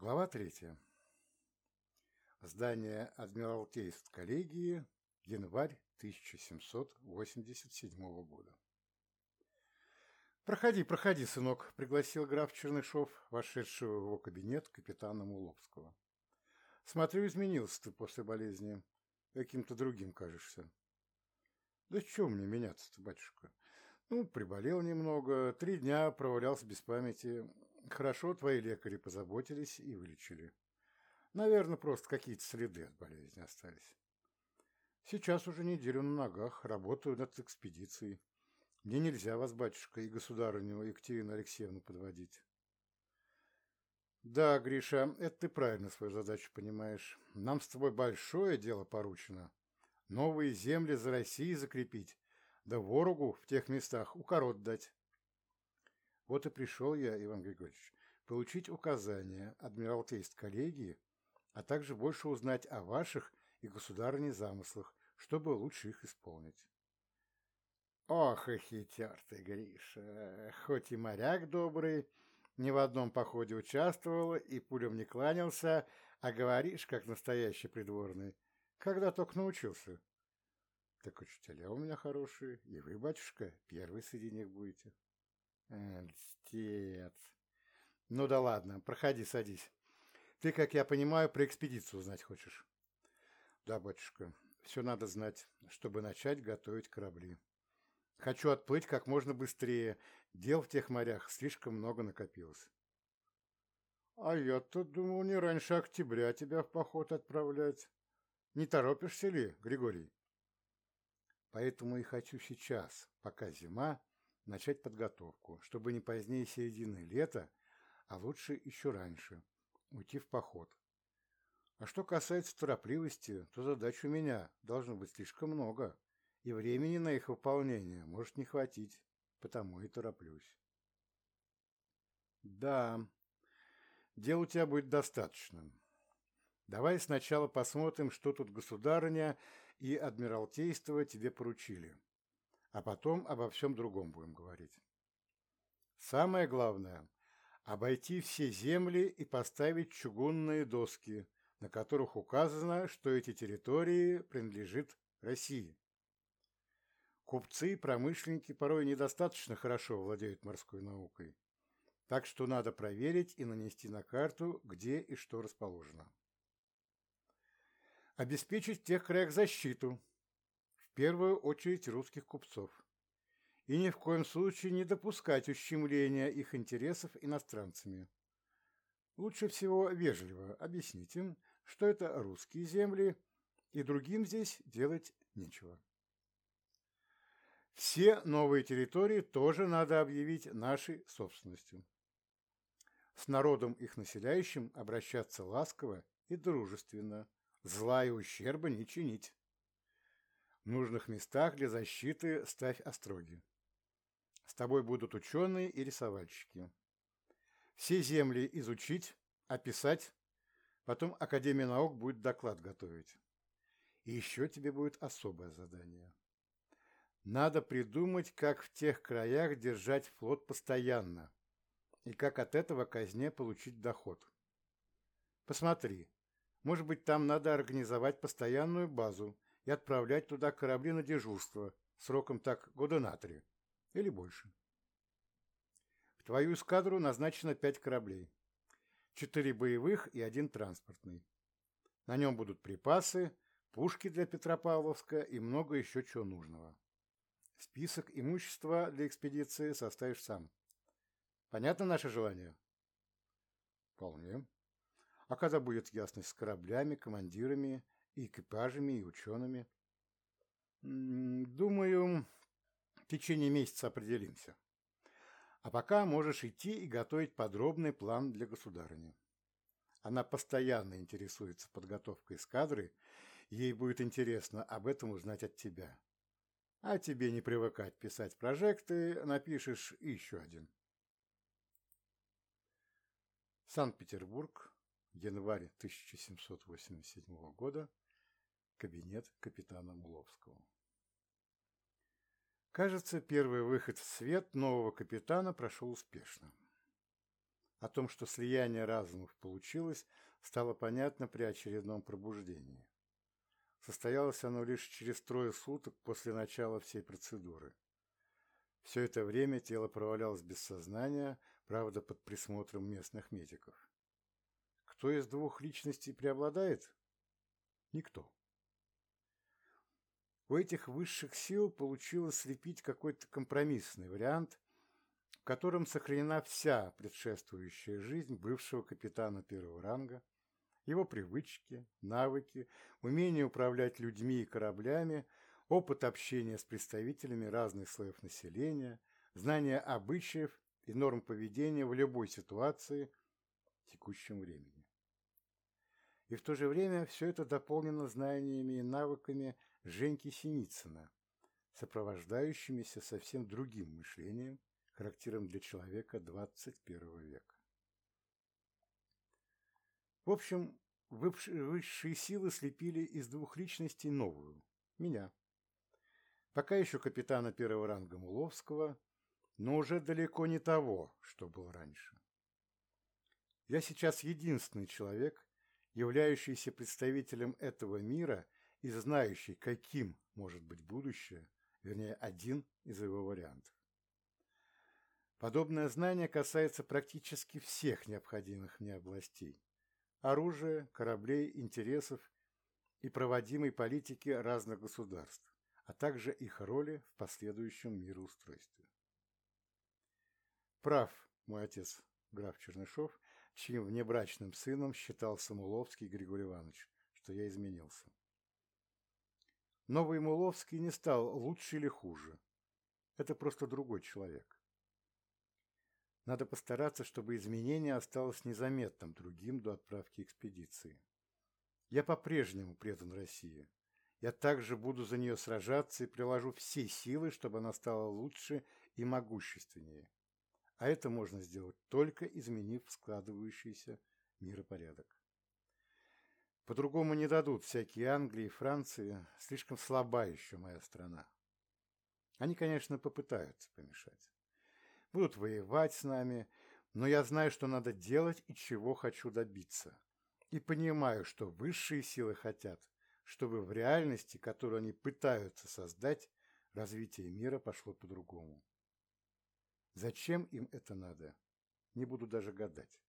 Глава третья. Здание Адмиралтейств коллегии, январь 1787 года. «Проходи, проходи, сынок», — пригласил граф Чернышов, вошедшего в его кабинет капитана Муловского. «Смотрю, изменился ты после болезни. Каким-то другим кажешься». «Да чего мне меняться-то, батюшка? Ну, приболел немного, три дня провалялся без памяти. Хорошо, твои лекари позаботились и вылечили. Наверное, просто какие-то следы от болезни остались. Сейчас уже неделю на ногах, работаю над экспедицией. Мне нельзя вас, батюшка, и государыню Екатерину Алексеевну подводить. Да, Гриша, это ты правильно свою задачу понимаешь. Нам с тобой большое дело поручено. Новые земли за Россией закрепить, да ворогу в тех местах укорот дать. Вот и пришел я, Иван Григорьевич, получить указания Адмиралтейств коллегии, а также больше узнать о ваших и государственных замыслах, чтобы лучше их исполнить. Ох и хитер ты, Гриша, хоть и моряк добрый, ни в одном походе участвовал и пулем не кланялся, а говоришь, как настоящий придворный, когда только научился. Так учителя у меня хорошие, и вы, батюшка, первый среди них будете. Льстец. Ну да ладно, проходи, садись. Ты, как я понимаю, про экспедицию узнать хочешь? Да, батюшка, все надо знать, чтобы начать готовить корабли. Хочу отплыть как можно быстрее. Дел в тех морях слишком много накопилось. А я-то думал не раньше октября тебя в поход отправлять. Не торопишься ли, Григорий? Поэтому и хочу сейчас, пока зима, начать подготовку, чтобы не позднее середины лета, а лучше еще раньше, уйти в поход. А что касается торопливости, то задач у меня должно быть слишком много и времени на их выполнение может не хватить, потому и тороплюсь. Да, дел у тебя будет достаточно. Давай сначала посмотрим, что тут государыня и адмиралтейство тебе поручили, а потом обо всем другом будем говорить. Самое главное – обойти все земли и поставить чугунные доски, на которых указано, что эти территории принадлежат России. Купцы и промышленники порой недостаточно хорошо владеют морской наукой, так что надо проверить и нанести на карту, где и что расположено. Обеспечить тех краях защиту, первую очередь русских купцов, и ни в коем случае не допускать ущемления их интересов иностранцами. Лучше всего вежливо объяснить им, что это русские земли, и другим здесь делать нечего. Все новые территории тоже надо объявить нашей собственностью. С народом их населяющим обращаться ласково и дружественно, зла и ущерба не чинить. В нужных местах для защиты ставь остроги. С тобой будут ученые и рисовальщики. Все земли изучить, описать, потом Академия наук будет доклад готовить. И еще тебе будет особое задание. Надо придумать, как в тех краях держать флот постоянно и как от этого казне получить доход. Посмотри, может быть, там надо организовать постоянную базу и отправлять туда корабли на дежурство сроком так года на три или больше. В твою эскадру назначено пять кораблей. Четыре боевых и один транспортный. На нем будут припасы, пушки для Петропавловска и много еще чего нужного. Список имущества для экспедиции составишь сам. Понятно наше желание? Вполне. А когда будет ясность с кораблями, командирами, экипажами и учеными? Думаю, в течение месяца определимся. А пока можешь идти и готовить подробный план для государыни. Она постоянно интересуется подготовкой эскадры, ей будет интересно об этом узнать от тебя. А тебе не привыкать писать прожекты, напишешь еще один. Санкт-Петербург, январь 1787 года, кабинет капитана Муловского. Кажется, первый выход в свет нового капитана прошел успешно. О том, что слияние разумов получилось, стало понятно при очередном пробуждении. Состоялось оно лишь через трое суток после начала всей процедуры. Все это время тело провалялось без сознания, правда, под присмотром местных медиков. Кто из двух личностей преобладает? Никто. У этих высших сил получилось слепить какой-то компромиссный вариант, в котором сохранена вся предшествующая жизнь бывшего капитана первого ранга, его привычки, навыки, умение управлять людьми и кораблями, опыт общения с представителями разных слоев населения, знание обычаев и норм поведения в любой ситуации в текущем времени. И в то же время все это дополнено знаниями и навыками Женьки Синицына, сопровождающимися совсем другим мышлением, характерным для человека 21 века. В общем, высшие силы слепили из двух личностей новую – меня. Пока еще капитана первого ранга Муловского, но уже далеко не того, что был раньше. Я сейчас единственный человек, являющийся представителем этого мира и знающий, каким может быть будущее, вернее, один из его вариантов. Подобное знание касается практически всех необходимых мне областей – оружия, кораблей, интересов и проводимой политики разных государств, а также их роли в последующем мироустройстве. Прав мой отец, граф Чернышов, чьим внебрачным сыном считал Самуловский Григорий Иванович, что я изменился. Новый Муловский не стал лучше или хуже. Это просто другой человек. Надо постараться, чтобы изменение осталось незаметным другим до отправки экспедиции. Я по-прежнему предан России. Я также буду за нее сражаться и приложу все силы, чтобы она стала лучше и могущественнее. А это можно сделать только изменив складывающийся миропорядок. По-другому не дадут всякие Англии и Франции, слишком слаба еще моя страна. Они, конечно, попытаются помешать. Будут воевать с нами, но я знаю, что надо делать и чего хочу добиться. И понимаю, что высшие силы хотят, чтобы в реальности, которую они пытаются создать, развитие мира пошло по-другому. Зачем им это надо? Не буду даже гадать.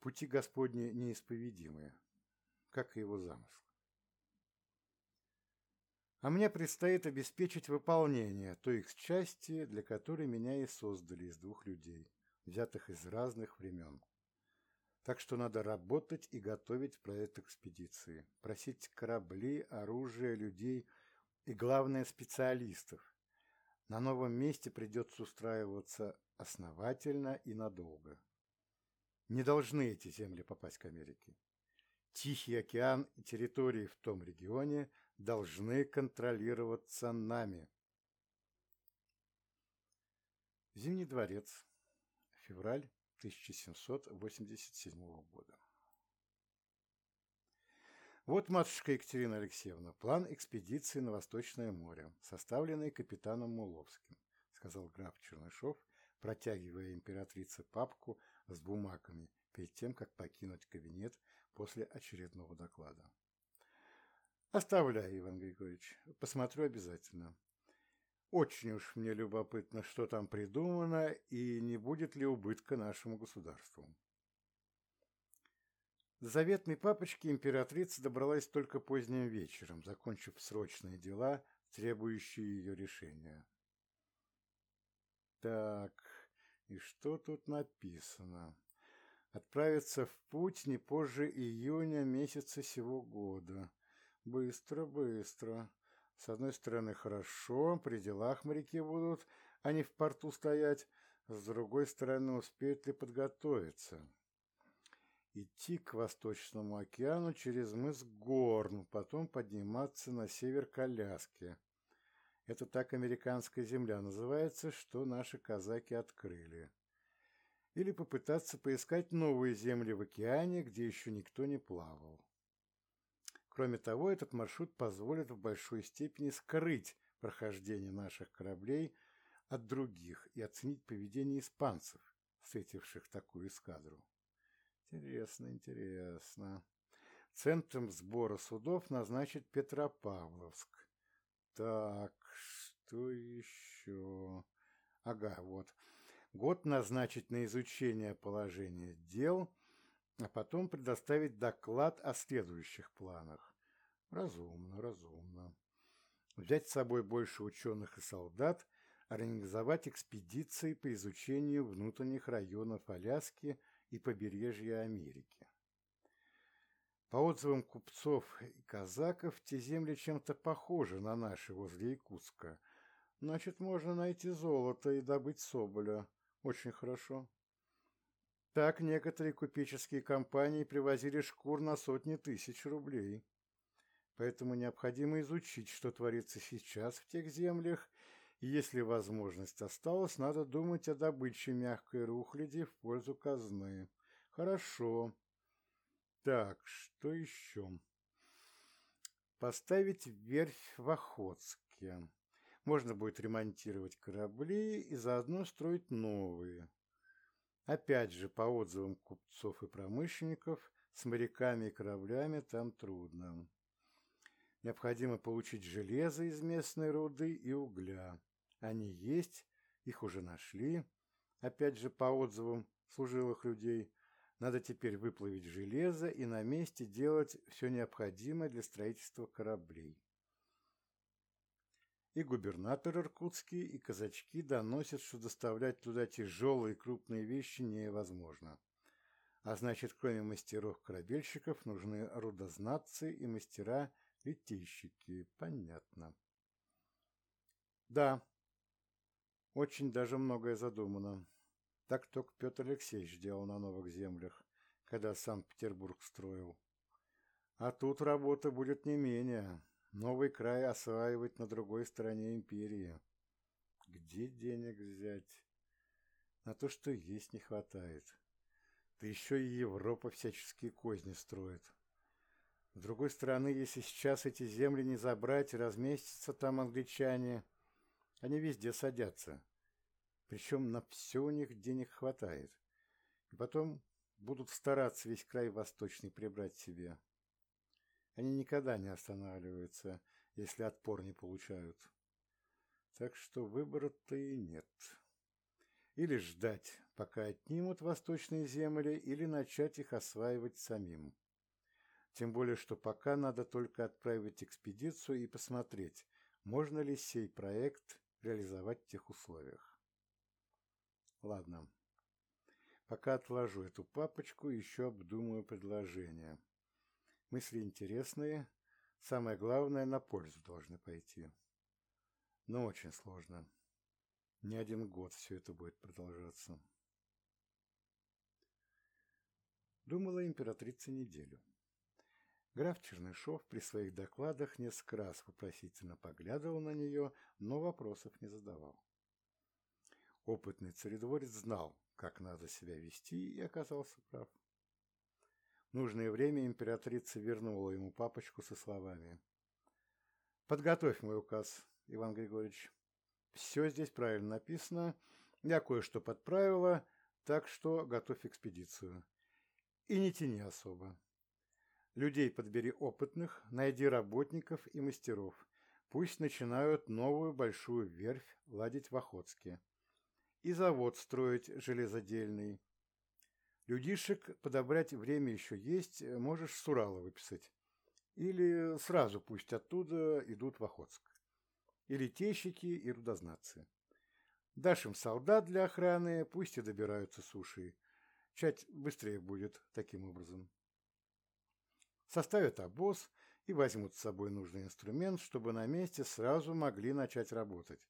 Пути Господни неисповедимые, как и его замысл. А мне предстоит обеспечить выполнение той их части, для которой меня и создали из двух людей, взятых из разных времен. Так что надо работать и готовить проект экспедиции, просить корабли, оружие, людей и, главное, специалистов, на новом месте придется устраиваться основательно и надолго. Не должны эти земли попасть к Америке. Тихий океан и территории в том регионе должны контролироваться нами. Зимний дворец. Февраль 1787 года. Вот, матушка Екатерина Алексеевна, план экспедиции на Восточное море, составленный капитаном Муловским, сказал граф Чернышов, протягивая императрице папку с бумагами перед тем, как покинуть кабинет после очередного доклада. Оставляй, Иван Григорьевич, посмотрю обязательно. Очень уж мне любопытно, что там придумано и не будет ли убытка нашему государству. До заветной папочки императрица добралась только поздним вечером, закончив срочные дела, требующие ее решения. Так, и что тут написано? Отправиться в путь не позже июня месяца сего года. Быстро, быстро. С одной стороны, хорошо, при делах моряки будут, а не в порту стоять. С другой стороны, успеют ли подготовиться? Идти к Восточному океану через мыс Горн, потом подниматься на север к Аляске. Это так американская земля называется, что наши казаки открыли. Или попытаться поискать новые земли в океане, где еще никто не плавал. Кроме того, этот маршрут позволит в большой степени скрыть прохождение наших кораблей от других и оценить поведение испанцев, встретивших такую эскадру. Интересно, интересно. Центром сбора судов назначит Петропавловск. Так, что еще? Ага, вот. Год назначить на изучение положения дел, а потом предоставить доклад о следующих планах. Разумно, разумно. Взять с собой больше ученых и солдат, организовать экспедиции по изучению внутренних районов Аляски и побережья Америки. По отзывам купцов и казаков, те земли чем-то похожи на наши возле Якутска. Значит, можно найти золото и добыть соболя. Очень хорошо. Так некоторые купеческие компании привозили шкур на сотни тысяч рублей. Поэтому необходимо изучить, что творится сейчас в тех землях, если возможность осталась, надо думать о добыче мягкой рухляди в пользу казны. Хорошо. Так, что еще? Поставить верфь в Охотске. Можно будет ремонтировать корабли и заодно строить новые. Опять же, по отзывам купцов и промышленников, с моряками и кораблями там трудно. Необходимо получить железо из местной руды и угля. Они есть, их уже нашли. Опять же, по отзывам служилых людей, надо теперь выплавить железо и на месте делать все необходимое для строительства кораблей. И губернатор Иркутский, и казачки доносят, что доставлять туда тяжелые крупные вещи невозможно. А значит, кроме мастеров-корабельщиков, нужны рудознатцы и мастера-литейщики. Понятно. Да, очень даже многое задумано. Так только Петр Алексеевич делал на новых землях, когда Санкт-Петербург строил. А тут работа будет не менее. Новый край осваивать на другой стороне империи. Где денег взять? На то, что есть, не хватает. Да еще и Европа всяческие козни строит. С другой стороны, если сейчас эти земли не забрать и разместятся там англичане, они везде садятся. Причем на все у них денег хватает. И потом будут стараться весь край восточный прибрать себе. Они никогда не останавливаются, если отпор не получают. Так что выбора-то и нет. Или ждать, пока отнимут восточные земли, или начать их осваивать самим. Тем более, что пока надо только отправить экспедицию и посмотреть, можно ли сей проект реализовать в тех условиях. Ладно. Пока отложу эту папочку, еще обдумаю предложения. Мысли интересные. Самое главное, на пользу должны пойти. Но очень сложно. Не один год все это будет продолжаться. Думала императрица неделю. Граф Чернышов при своих докладах несколько раз вопросительно поглядывал на нее, но вопросов не задавал. Опытный царедворец знал, как надо себя вести, и оказался прав. В нужное время императрица вернула ему папочку со словами. «Подготовь мой указ, Иван Григорьевич. Все здесь правильно написано. Я кое-что подправила, так что готовь экспедицию. И не тяни особо. Людей подбери опытных, найди работников и мастеров. Пусть начинают новую большую верфь ладить в Охотске и завод строить железодельный. Людишек подобрать время еще есть, можешь с Урала выписать. Или сразу пусть оттуда идут в Охотск. И летейщики, и рудознатцы. Дашь им солдат для охраны, пусть и добираются суши. Чать быстрее будет таким образом. Составят обоз и возьмут с собой нужный инструмент, чтобы на месте сразу могли начать работать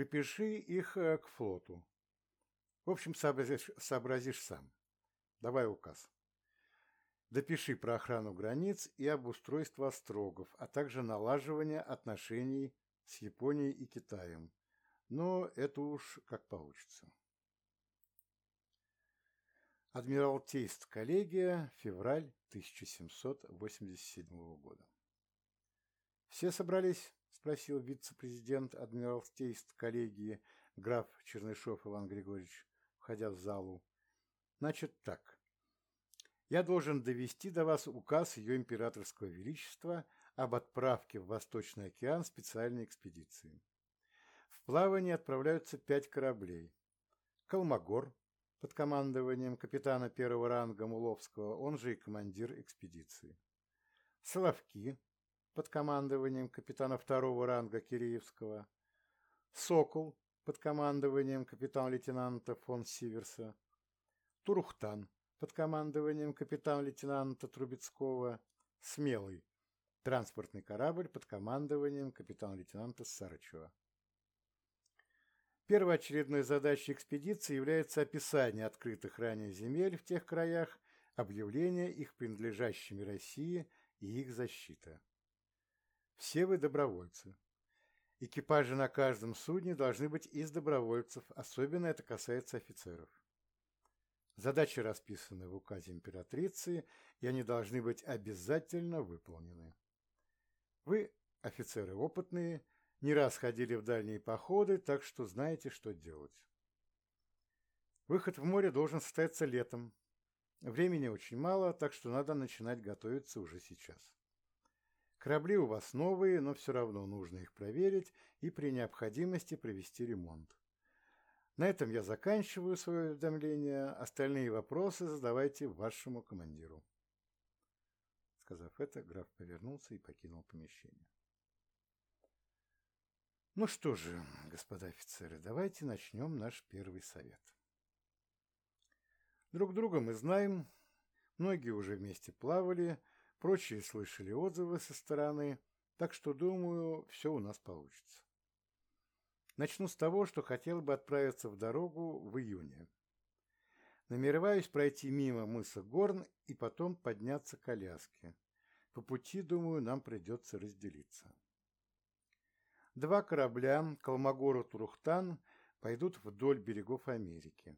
припиши их э, к флоту. В общем, сообразишь, сообразишь сам. Давай указ. Допиши про охрану границ и обустройство острогов, а также налаживание отношений с Японией и Китаем. Но это уж как получится. Адмиралтейст коллегия, февраль 1787 года. Все собрались? спросил вице-президент Адмиралтейств коллегии граф Чернышов Иван Григорьевич, входя в залу. Значит так. Я должен довести до вас указ Ее Императорского Величества об отправке в Восточный океан специальной экспедиции. В плавание отправляются пять кораблей. Колмогор под командованием капитана первого ранга Муловского, он же и командир экспедиции. Соловки под командованием капитана второго ранга Киреевского. Сокол под командованием капитана-лейтенанта фон Сиверса. Турухтан под командованием капитана-лейтенанта Трубецкого. Смелый транспортный корабль под командованием капитана-лейтенанта Сарычева. Первоочередной задачей экспедиции является описание открытых ранее земель в тех краях, объявление их принадлежащими России и их защита. Все вы добровольцы. Экипажи на каждом судне должны быть из добровольцев, особенно это касается офицеров. Задачи расписаны в указе императрицы, и они должны быть обязательно выполнены. Вы, офицеры опытные, не раз ходили в дальние походы, так что знаете, что делать. Выход в море должен состояться летом. Времени очень мало, так что надо начинать готовиться уже сейчас. Корабли у вас новые, но все равно нужно их проверить и при необходимости провести ремонт. На этом я заканчиваю свое уведомление. Остальные вопросы задавайте вашему командиру. Сказав это, граф повернулся и покинул помещение. Ну что же, господа офицеры, давайте начнем наш первый совет. Друг друга мы знаем, многие уже вместе плавали, прочие слышали отзывы со стороны, так что, думаю, все у нас получится. Начну с того, что хотел бы отправиться в дорогу в июне. Намереваюсь пройти мимо мыса Горн и потом подняться к Аляске. По пути, думаю, нам придется разделиться. Два корабля Колмогор Турухтан пойдут вдоль берегов Америки.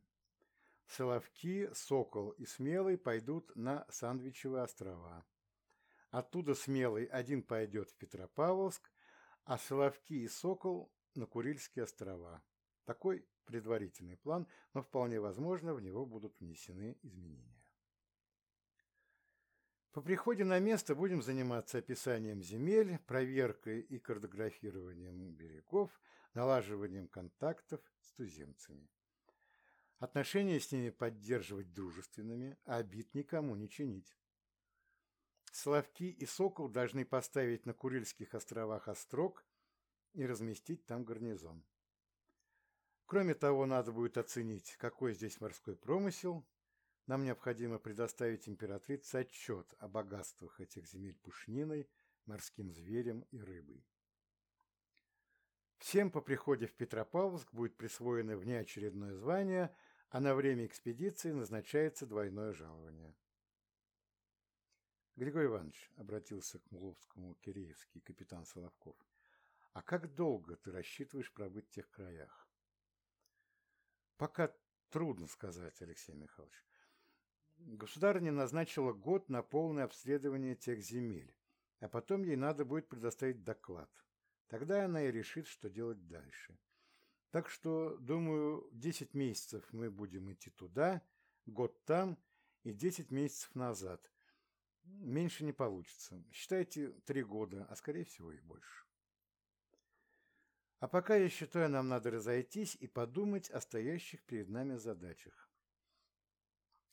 Соловки, Сокол и Смелый пойдут на Сандвичевые острова. Оттуда Смелый один пойдет в Петропавловск, а Соловки и Сокол на Курильские острова. Такой предварительный план, но вполне возможно, в него будут внесены изменения. По приходе на место будем заниматься описанием земель, проверкой и картографированием берегов, налаживанием контактов с туземцами. Отношения с ними поддерживать дружественными, а обид никому не чинить. Славки и Сокол должны поставить на Курильских островах острог и разместить там гарнизон. Кроме того, надо будет оценить, какой здесь морской промысел. Нам необходимо предоставить императрице отчет о богатствах этих земель пушниной, морским зверем и рыбой. Всем по приходе в Петропавловск будет присвоено внеочередное звание, а на время экспедиции назначается двойное жалование. Григорий Иванович обратился к Муловскому Киреевский капитан Соловков. А как долго ты рассчитываешь пробыть в тех краях? Пока трудно сказать, Алексей Михайлович. Государыня назначила год на полное обследование тех земель, а потом ей надо будет предоставить доклад. Тогда она и решит, что делать дальше. Так что, думаю, 10 месяцев мы будем идти туда, год там и 10 месяцев назад. Меньше не получится. Считайте, три года, а скорее всего и больше. А пока, я считаю, нам надо разойтись и подумать о стоящих перед нами задачах.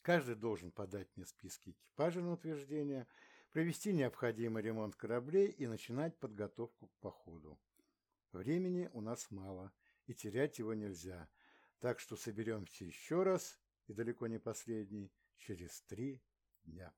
Каждый должен подать мне списки экипажа на утверждение, провести необходимый ремонт кораблей и начинать подготовку к походу. Времени у нас мало, и терять его нельзя, так что соберемся еще раз, и далеко не последний, через три дня.